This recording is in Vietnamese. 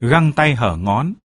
găng tay hở ngón,